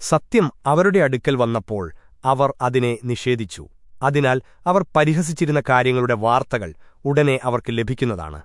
സത്യം അവരുടെ അടുക്കൽ വന്നപ്പോൾ അവർ അതിനെ നിഷേധിച്ചു. അതിനാൽ അവർ പരിഹസിച്ചിരുന്ന കാര്യങ്ങളുടെ വാർത്തകൾ ഉടനെ അവർക്ക് ലഭിക്കുന്നതാണ്.